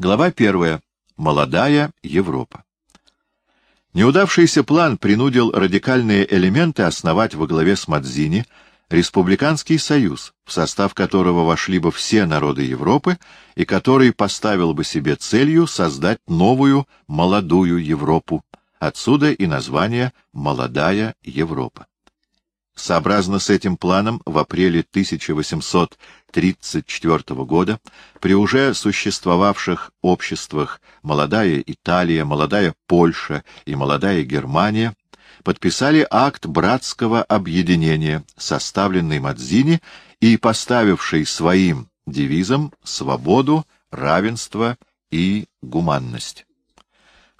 Глава первая. Молодая Европа. Неудавшийся план принудил радикальные элементы основать во главе с Мадзини Республиканский союз, в состав которого вошли бы все народы Европы и который поставил бы себе целью создать новую молодую Европу. Отсюда и название «Молодая Европа». Сообразно с этим планом, в апреле 1834 года при уже существовавших обществах «Молодая Италия», «Молодая Польша» и «Молодая Германия» подписали акт братского объединения, составленный Мадзини и поставивший своим девизом свободу, равенство и гуманность.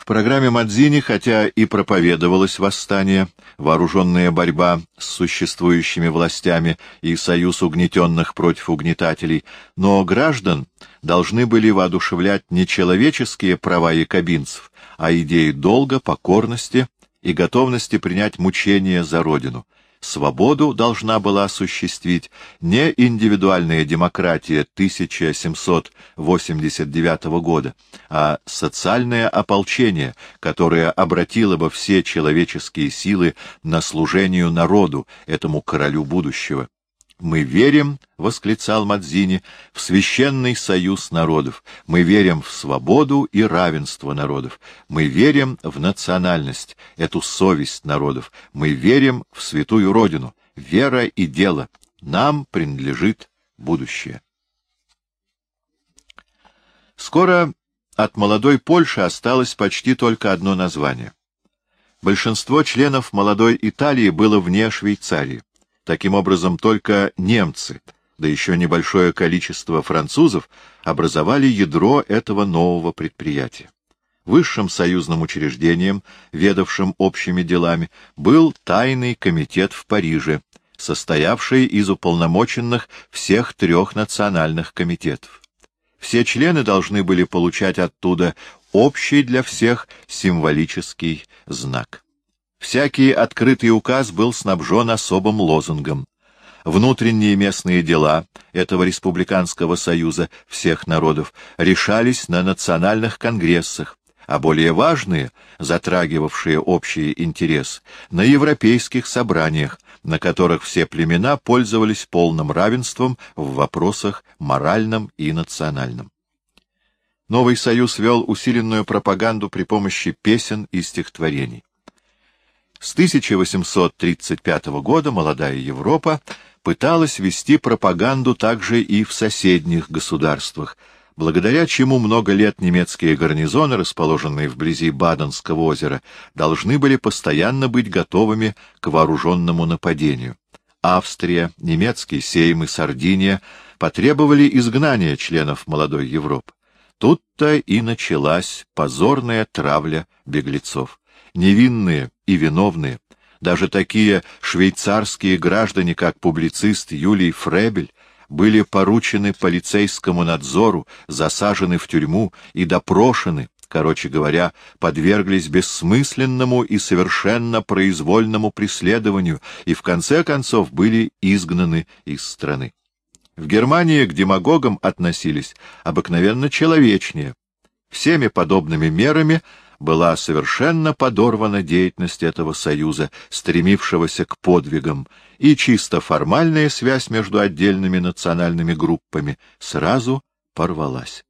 Программе Мадзини, хотя и проповедовалось восстание, вооруженная борьба с существующими властями и союз угнетенных против угнетателей, но граждан должны были воодушевлять не человеческие права якобинцев, а идеи долга, покорности и готовности принять мучения за родину, свободу должна была осуществить не индивидуальная демократия 1789 года, а социальное ополчение, которое обратило бы все человеческие силы на служению народу, этому королю будущего. «Мы верим», — восклицал Мадзини, — «в священный союз народов. Мы верим в свободу и равенство народов. Мы верим в национальность, эту совесть народов. Мы верим в святую Родину. Вера и дело. Нам принадлежит будущее». Скоро от молодой Польши осталось почти только одно название. Большинство членов молодой Италии было вне Швейцарии. Таким образом, только немцы, да еще небольшое количество французов, образовали ядро этого нового предприятия. Высшим союзным учреждением, ведавшим общими делами, был тайный комитет в Париже, состоявший из уполномоченных всех трех национальных комитетов. Все члены должны были получать оттуда общий для всех символический знак. Всякий открытый указ был снабжен особым лозунгом. Внутренние местные дела этого республиканского союза всех народов решались на национальных конгрессах, а более важные, затрагивавшие общий интерес, на европейских собраниях, на которых все племена пользовались полным равенством в вопросах моральном и национальном. Новый союз вел усиленную пропаганду при помощи песен и стихотворений. С 1835 года молодая Европа пыталась вести пропаганду также и в соседних государствах, благодаря чему много лет немецкие гарнизоны, расположенные вблизи Баденского озера, должны были постоянно быть готовыми к вооруженному нападению. Австрия, немецкий сейм и Сардиния потребовали изгнания членов молодой Европы. Тут-то и началась позорная травля беглецов невинные и виновные, даже такие швейцарские граждане, как публицист Юлий Фребель, были поручены полицейскому надзору, засажены в тюрьму и допрошены, короче говоря, подверглись бессмысленному и совершенно произвольному преследованию и в конце концов были изгнаны из страны. В Германии к демагогам относились обыкновенно человечнее. Всеми подобными мерами была совершенно подорвана деятельность этого союза, стремившегося к подвигам, и чисто формальная связь между отдельными национальными группами сразу порвалась.